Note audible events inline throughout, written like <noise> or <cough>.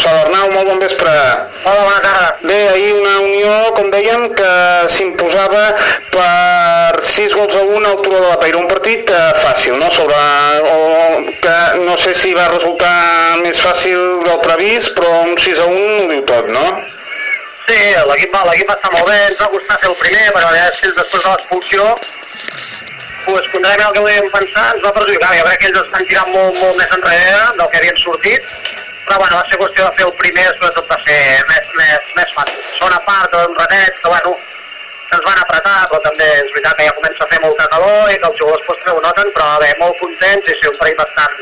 Sala. Arnau, molt bon vespre. Hola, bona tarda. Bé, ahir una unió, com dèiem, que s'imposava per 6 gols a 1 al Turó de la Peira. Un partit eh, fàcil, no? Sobre, o, que no sé si va resultar més fàcil del previst, però un 6 a 1 ho diu tot, no? Sí, l'equip va, l'equip va estar molt bé, ens va costar ser el primer, però a veure si després de l'expulsió, pues, contrarament al que volíem pensar, ens va perjudicar. Jo crec que ells estan tirant molt, molt més enrere del que havien sortit, però bueno, va ser qüestió de fer el primer, sobretot va ser més, més, més fàcil. Segona part, un ratet, que bueno, ens van apretar, però també és veritat que ja comença a fer molta calor i que els jugadors pues, també ho noten, però bé, molt contents i sí, un parell bastant,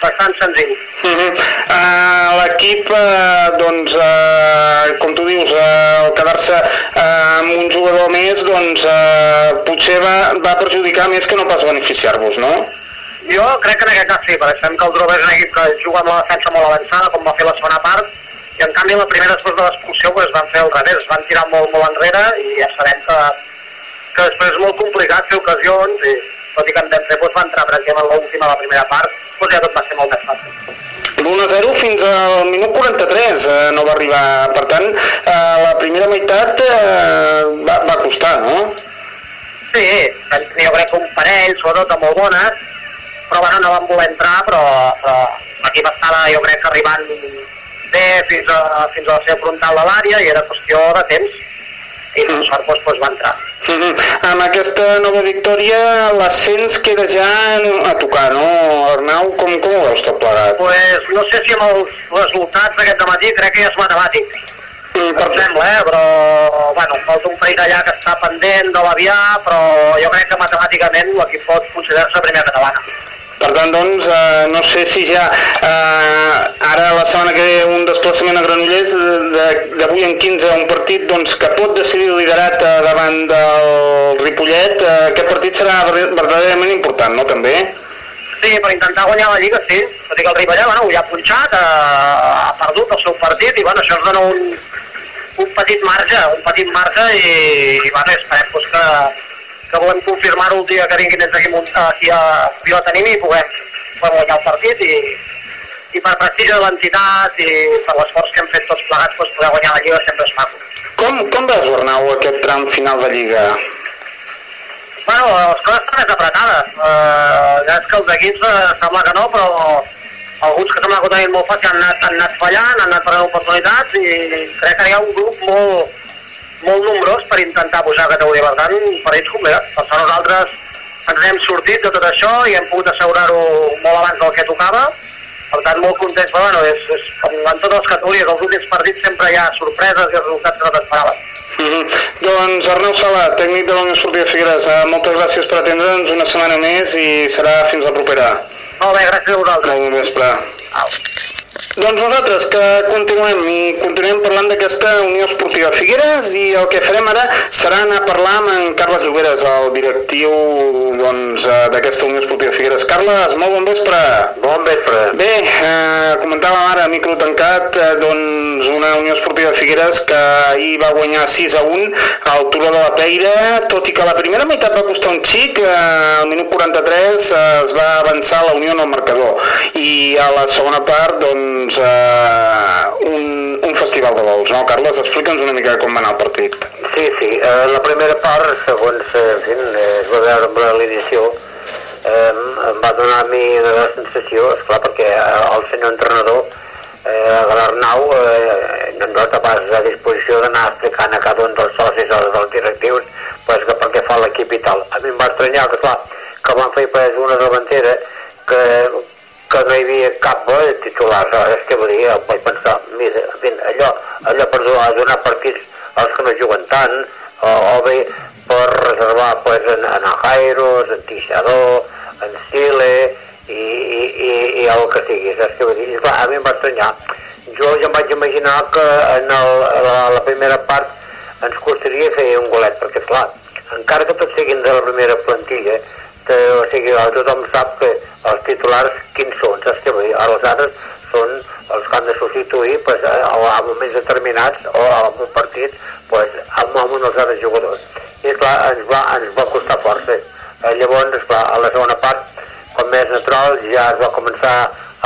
bastant senzill. Uh -huh. uh, L'equip, uh, doncs, uh, com tu dius, uh, quedar-se uh, amb un jugador més, doncs, uh, potser va, va perjudicar més que no pas beneficiar-vos, no? Jo crec que en aquest cas sí, perquè sabem que el Drova és un equip que juga amb la defensa molt avançada, com va fer la segona part, i en canvi la primera després de l'expulsió pues, van fer el revés, es van tirar molt, molt enrere i ja sabem que, que després és molt complicat fer ocasions i tot i que en vam fer pues, va entrar, per exemple, en l'última de la primera part, pues, ja tot va ser molt més fàcil. L'1-0 fins al minut 43 eh, no va arribar, per tant, eh, la primera meitat eh, va, va costar, no? Sí, jo crec que un parell, sobretot molt bones, però bueno, no van voler entrar, però, però l'equip estava, jo crec que arribant bé fins a, fins a la seva frontal de l'àrea i era qüestió de temps i per sort doncs, doncs va entrar. Uh -huh. Amb aquesta nova victòria l'ascens queda ja a tocar, no? Arnau, com, com ho veus tot plegat? Pues, no sé si amb els resultats d'aquest matí crec que ja és matemàtic. Mm, Per sembla, eh? però bueno, falta un parell allà que està pendent de l'avià, però jo crec que matemàticament l'equip pot considerar-se primera catalana. Per tant, doncs, eh, no sé si ja eh, ara la setmana que ve un desplaçament a Granollers d'avui en 15 un partit doncs, que pot decidir liderat eh, davant del Ripollet, eh, aquest partit serà ver- verdaderament important, no, també? Sí, per intentar guanyar la Lliga, sí. Tot i que el Ripollet, bueno, ja ha punxat, ha, ha perdut el seu partit i, bueno, això ens dona un, un petit marge, un petit marge i, i bueno, esperem doncs, que, que puguem confirmar-ho el dia que vinguin ells aquí, munt- aquí a Vila Tenim i puguem, puguem guanyar el partit i, i per prestigi de l'entitat i per l'esforç que hem fet tots plegats doncs, poder guanyar la Lliga sempre és maco. Com, com veus, Arnau, aquest tram final de Lliga? Bueno, les coses estan més apretades. Uh, ja és que els equips uh, sembla que no, però alguns que sembla que ho tenien molt fàcil han anat, han anat fallant, han anat perdent oportunitats i crec que hi ha un grup molt, molt nombrós per intentar pujar a categoria. Per tant, per ells complicat. Per tant, nosaltres ens hem sortit de tot això i hem pogut assegurar-ho molt abans del que tocava. Per tant, molt contents, però bueno, és, és, en totes les categories, els últims partits sempre hi ha sorpreses i resultats que no t'esperaves. Mm -hmm. Doncs Arnau Sala, tècnic de la Unió Esportiva Figueres, eh, moltes gràcies per atendre'ns una setmana més i serà fins la propera. Molt bé, gràcies a vosaltres. Molt bon vespre. Au. Doncs nosaltres que continuem i continuem parlant d'aquesta Unió Esportiva Figueres i el que farem ara serà anar a parlar amb en Carles Lloberes, el directiu doncs, eh, d'aquesta Unió Esportiva Figueres. Carles, molt bon vespre. Bon vespre. Bé, eh, comentàvem ara a micro tancat eh, doncs una Unió Esportiva Figueres que ahir va guanyar 6 a 1 al Turó de la Peira, tot i que la primera meitat va costar un xic, eh, al minut 43 eh, es va avançar la Unió en el marcador i a la segona part doncs eh, un, un festival de gols, no Carles? Explica'ns una mica com va anar el partit. Sí, sí. Eh, la primera part, segons eh, en fi, es va veure amb l'edició, eh, em va donar a mi la sensació, esclar, perquè eh, el senyor entrenador, eh, l'Arnau, eh, no nota pas a disposició d'anar explicant a cada un dels socis o dels directius pues, que per què fa l'equip i tal. A mi em va estranyar que, clar, que van fer pues, una davantera que, que no hi havia cap eh, titular, és que vull dir, vaig pensar, mira, allò, allò per donar, partits als que no juguen tant, o, o bé per reservar pues, en, en Jairos, en Tixador, en Sile i, i, i, i el que sigui, saps què vull dir? Clar, a mi em va estranyar. Jo ja em vaig imaginar que en el, la, la primera part ens costaria fer un golet, perquè clar, encara que tots siguin de la primera plantilla, que, o sigui, tothom sap que els titulars quins són, saps què vull dir? Els altres són els que han de substituir pues, a, a moments determinats o en un partit pues, amb, amb uns altres jugadors. I clar, ens va, ens va costar força. Eh, llavors, esclar, a la segona part, com més natural, ja es va començar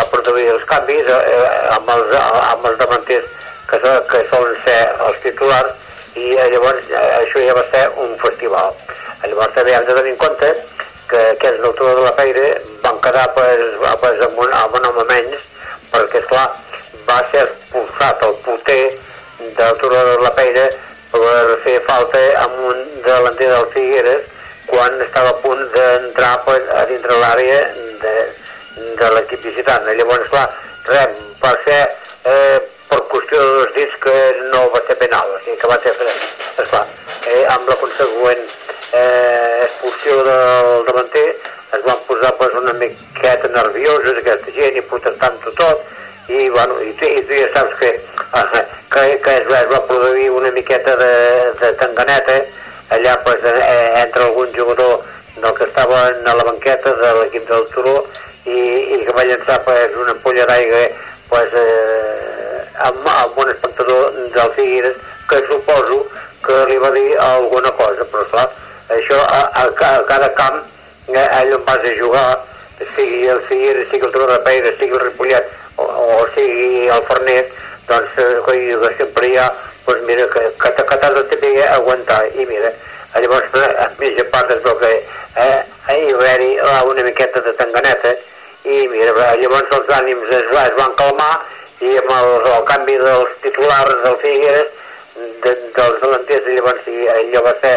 a produir els canvis eh, amb, els, amb els davanters que, que solen ser els titulars i eh, llavors eh, això ja va ser un festival. Llavors també hem de tenir en compte que aquests l'autor de la Peire van quedar pues, pues, amb, un, amb un home menys perquè, esclar, va ser expulsat el puter del Turó de la Peire per fer falta amb un delanter del Figueres quan estava a punt d'entrar pues, a dintre l'àrea de, de l'equip visitant. Llavors, clar, res, per ser eh, per qüestió de dos dits que no va ser penal, o sigui que va ser. Esclar, eh, amb la consegüent eh, expulsió del davanter es van posar pues, una miqueta nerviosos aquesta gent i protestant tot i, bueno, i, tu, i tu ja saps que, que, que es, es va produir una miqueta de, de tanganeta. Allà pues, eh, entre algun jugador del que estava a la banqueta de l'equip del Turó i, i que va llançar pues, una ampolla d'aigua pues, eh, amb, amb un espectador del Figueres que suposo que li va dir alguna cosa, però clar, això a, a, a cada camp eh, allà on vas a jugar, sigui el Figueres, sigui el Turó de Peira, sigui el Ripollet o, o sigui el Fernet, doncs eh, que sempre hi ha, doncs mira, que, que, que t'has de també aguantar, i mira, llavors eh, a mitja part es veu que eh, hi va haver-hi una miqueta de tanganeta, i mira, llavors els ànims es, es van calmar i amb el, el canvi dels titulars del Figueres de, dels delanters llavors allò va ser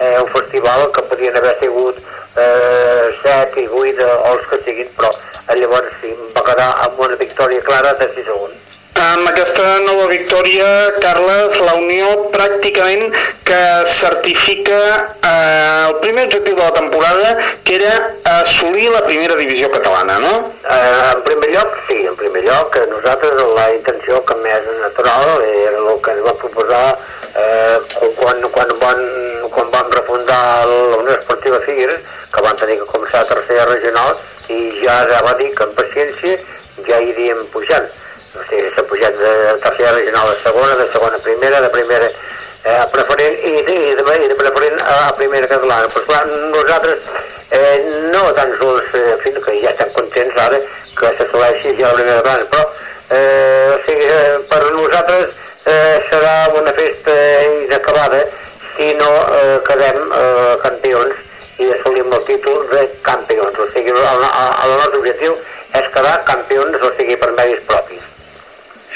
eh, un festival que podien haver sigut eh, 7 i 8 o els que siguin però llavors sí, va quedar amb una victòria clara de 6 segons amb aquesta nova victòria, Carles, la Unió pràcticament que certifica eh, el primer objectiu de la temporada, que era assolir la primera divisió catalana, no? Eh, en primer lloc, sí, en primer lloc, nosaltres la intenció que més natural era el que ens va proposar eh, quan, quan, van, quan vam refundar la Unió Esportiva Figueres, que van tenir que començar a tercera regional, i ja, va dir que en paciència ja iríem pujant o sigui, s'ha pujat de tercera regional a segona, de segona a primera, de primera eh, a preferent i, i, de, i de preferent a, primera catalana. Però clar, nosaltres eh, no tan sols, eh, en fi, que ja estem contents ara que s'assoleixi ja la primera catalana, però eh, o sigui, eh, per nosaltres eh, serà una festa inacabada si no eh, quedem eh, campions i assolim el títol de campions. O sigui, el, el, el nostre objectiu és quedar campions, o sigui, per mèrits propis.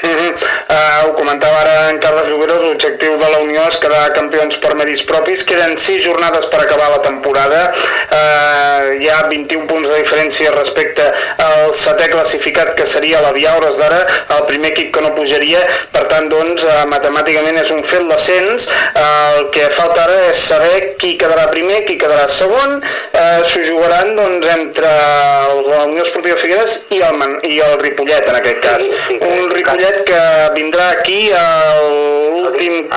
Uh -huh. uh, ho comentava ara en Carles Lloberos, l'objectiu de la Unió és quedar campions per mèrits propis. Queden 6 jornades per acabar la temporada. Uh, hi ha 21 punts de diferència respecte al setè classificat, que seria la Via Hores d'ara, el primer equip que no pujaria. Per tant, doncs, uh, matemàticament és un fet l'ascens. Uh, el que falta ara és saber qui quedarà primer, qui quedarà segon. Uh, S'ho jugaran doncs, entre la Unió Esportiva Figueres i el, Man i el Ripollet, en aquest cas. Sí, sí, un Ripollet que vindrà aquí l'últim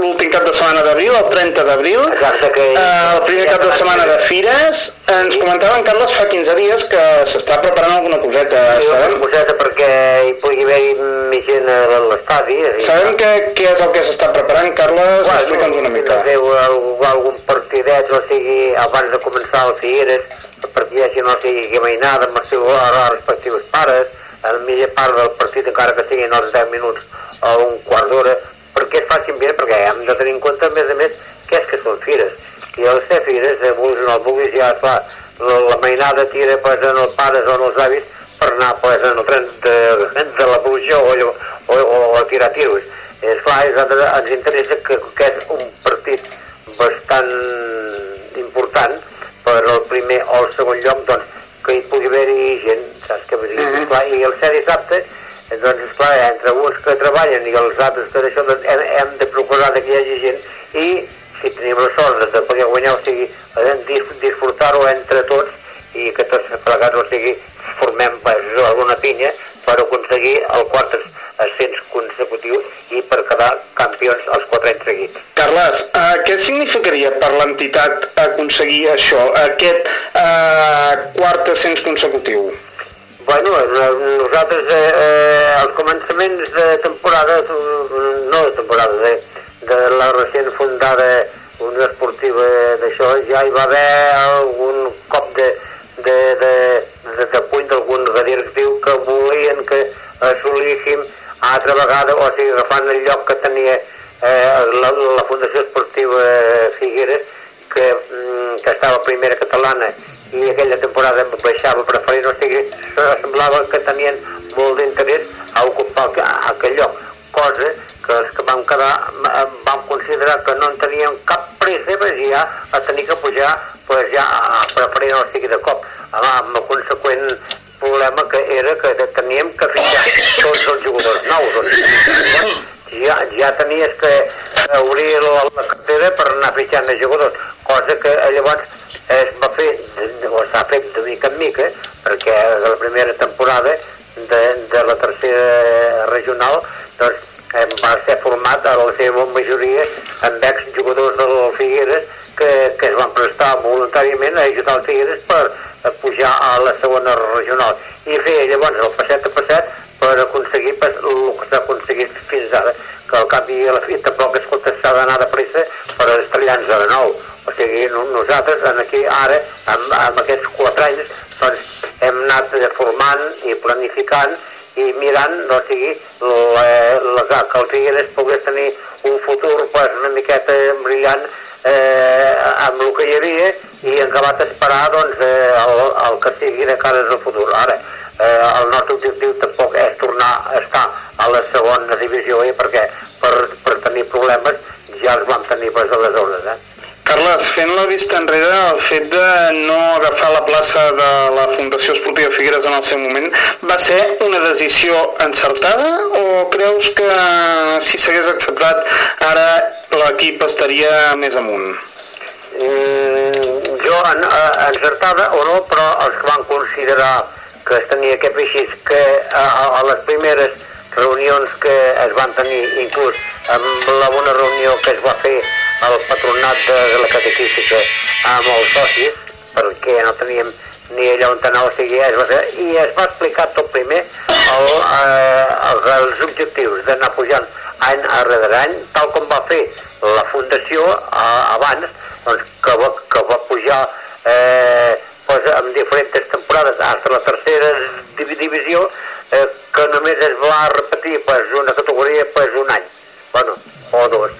l'últim cap de setmana d'abril, el 30 d'abril, eh, el primer cap de setmana de Fires. Ens comentaven, Carles, fa 15 dies que s'està preparant alguna coseta, sí, sabem? Una coseta perquè hi pugui haver més gent a l'estadi. Sabem que, què és el que s'està preparant, Carles? Bueno, Explica'ns una mica. Deu algun partidet, o sigui, abans de començar el Figueres, perquè hi hagi no sigui que mainada amb els seus respectius pares, la mitja part del partit, encara que siguin els 10 minuts o un quart d'hora, perquè es facin bé, perquè hem de tenir en compte, a més a més, que és que són fires. I al ser fires, eh, vulguis o no vulguis, ja fa la, la mainada tira pues, en els pares o en els avis per anar pues, en el tren de, de la pluja o, o, o, o tirar tiros. És clar, és, ens interessa que, que és un partit bastant important per al primer o el segon lloc, Clar, I el ser dissabte, doncs, esclar, entre uns que treballen i els altres que d'això, doncs, hem, hem de procurar que hi hagi gent i si tenim la sort de poder guanyar, o sigui, disfrutar-ho entre tots i que tots plegats, o sigui, formem alguna pinya per aconseguir el quart ascens consecutiu i per quedar campions els quatre anys seguits. Carles, eh, què significaria per l'entitat aconseguir això, aquest eh, quart ascens consecutiu? Bueno, nosaltres eh, eh, als començaments de temporada, no de temporada, de, de la recent fundada Unió Esportiva d'això, ja hi va haver algun cop de, de, de, de, de puny d'algun directiu que volien que assolíssim altra vegada, o sigui, agafant el lloc que tenia eh, la, la Fundació Esportiva Figueres, que, mm, que estava primera catalana i aquella temporada baixava preferent, o sigui, semblava que tenien molt d'interès a ocupar aquell lloc, cosa que els que vam quedar vam considerar que no en teníem cap pressa pues, ja a tenir que pujar pues, ja a preferent, o sigui, de cop, amb el conseqüent problema que era que teníem que fitxar tots els jugadors nous. Doncs, ja, ja tenies que obrir la, la cartera per anar fitxant els jugadors, cosa que llavors es va fer, o s'ha fet de mica en mica, perquè de la primera temporada de, de la tercera regional doncs, va ser format a la seva majoria amb exjugadors del Figueres que, que es van prestar voluntàriament a ajudar el Figueres per pujar a la segona regional i fer llavors el passet a passet per aconseguir pues, el que s'ha aconseguit fins ara, que al cap i a la fi tampoc escolta s'ha d'anar de pressa per estrellar-nos de nou. O sigui, nosaltres en aquí ara, amb, amb aquests quatre anys, doncs, hem anat formant i planificant i mirant, o sigui, la, la, que el Figueres pogués tenir un futur pues, una miqueta brillant eh, amb el que hi havia i hem acabat d'esperar doncs, eh, el, el que sigui de cara al futur. Ara, eh, el nostre objectiu tampoc és tornar a estar a la segona divisió eh, perquè per, per tenir problemes ja els vam tenir pues, aleshores. Eh? Carles, fent la vista enrere, el fet de no agafar la plaça de la Fundació Esportiva Figueres en el seu moment va ser una decisió encertada o creus que si s'hagués acceptat ara l'equip estaria més amunt? Mm, jo, en, encertada o no, però els que van considerar que es tenia que fer així, que a, a les primeres reunions que es van tenir, inclús amb la bona reunió que es va fer al patronat de, la catequística amb els socis, perquè no teníem ni allà on anar, o sigui, es va i es va explicar tot primer el, eh, els objectius d'anar pujant any darrere any, tal com va fer la Fundació eh, abans, doncs, que, va, que va pujar eh, pues, en diferents temporades fins a la tercera divisió, eh, que només es va repetir pues, una categoria pues, un any, bueno, o dos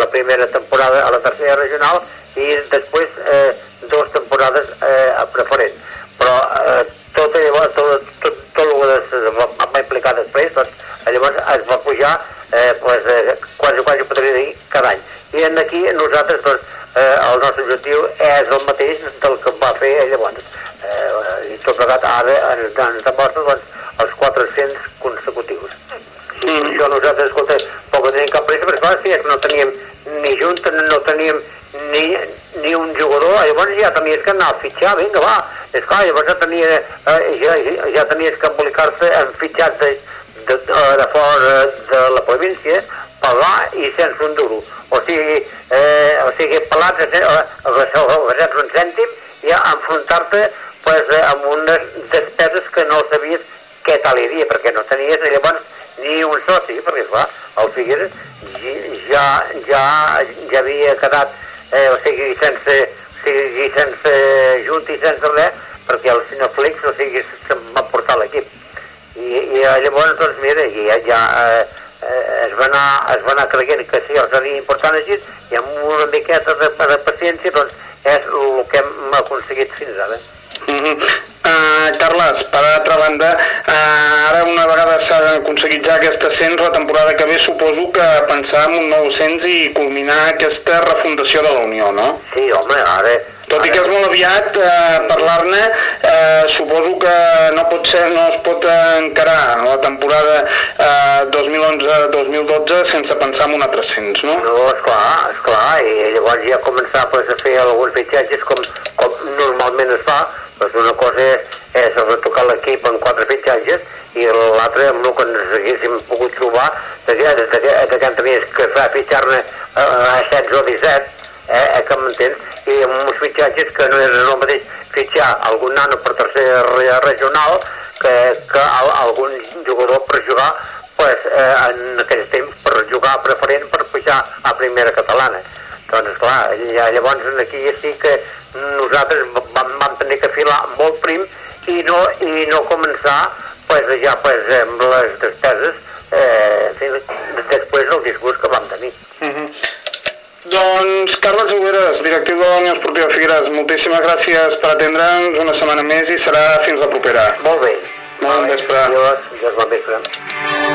la primera temporada a la tercera regional i després eh, dues temporades eh, a preferent. Però eh, tot, llavors, tot, tot, tot el que es va, va implicar després, doncs, llavors es va pujar eh, pues, eh, quasi, quasi podria dir cada any. I en aquí nosaltres, doncs, eh, el nostre objectiu és el mateix del que va fer llavors. Eh, I tot plegat ara ens, demostra doncs, els 400 consecutius. Mm. Això nosaltres, escolta, sí, no teníem ni junta, no teníem ni, ni un jugador, llavors ja tenies que anar a fitxar, vinga, va, és clar, llavors ja, tenia, eh, ja, ja tenies que embolicar-se en fitxats de, de, de, de fora de la província, pagar i sense un duro. O sigui, eh, o sigui pelats a, un cèntim i enfrontar-te pues, amb unes despeses que no sabies què tal hi havia, perquè no tenies, llavors ni un soci, perquè clar, el Figueres ja, ja, ja havia quedat, eh, o sigui, sense, o sigui, sense junt i sense res, perquè el senyor Flix, o sigui, se'n va portar l'equip. I, I llavors, doncs, mira, ja, ja eh, eh, es, va anar, es va anar creient que sí, els havia important així, i amb una miqueta de, de paciència, doncs, és el que hem aconseguit fins ara. Mm <laughs> -hmm. Uh, Carles, per altra banda, uh, ara una vegada s'ha aconseguit ja aquest ascens, la temporada que ve suposo que pensar en un nou ascens i culminar aquesta refundació de la Unió, no? Sí, home, ara... Tot i que és molt aviat eh, parlar-ne, eh, suposo que no pot ser, no es pot encarar la temporada eh, 2011-2012 sense pensar en un altre ascens, no? No, esclar, esclar, i llavors ja començar pues, a fer alguns fitxatges com, com normalment es fa, doncs una cosa és, retocar l'equip en quatre fitxatges i l'altra amb el que ens haguéssim pogut trobar que tenies que fer fitxar-ne a, a 16 o 17, eh, eh, que m'entens? I amb uns fitxatges que no és el mateix fitxar algun nano per tercera regional que, que algun jugador per jugar pues, eh, en aquells temps per jugar preferent per pujar a primera catalana Doncs esclar, ja, llavors aquí ja sí que nosaltres vam, vam tenir que filar molt prim i no, i no començar pues, ja pues, amb les despeses eh, després del disgust que vam tenir. Uh -huh. Doncs Carles Jugueres, directiu de la Unió Esportiva Figueres, moltíssimes gràcies per atendre'ns una setmana més i serà fins la propera. Molt bé. Bon vespre. Adiós, adiós, bon vespre.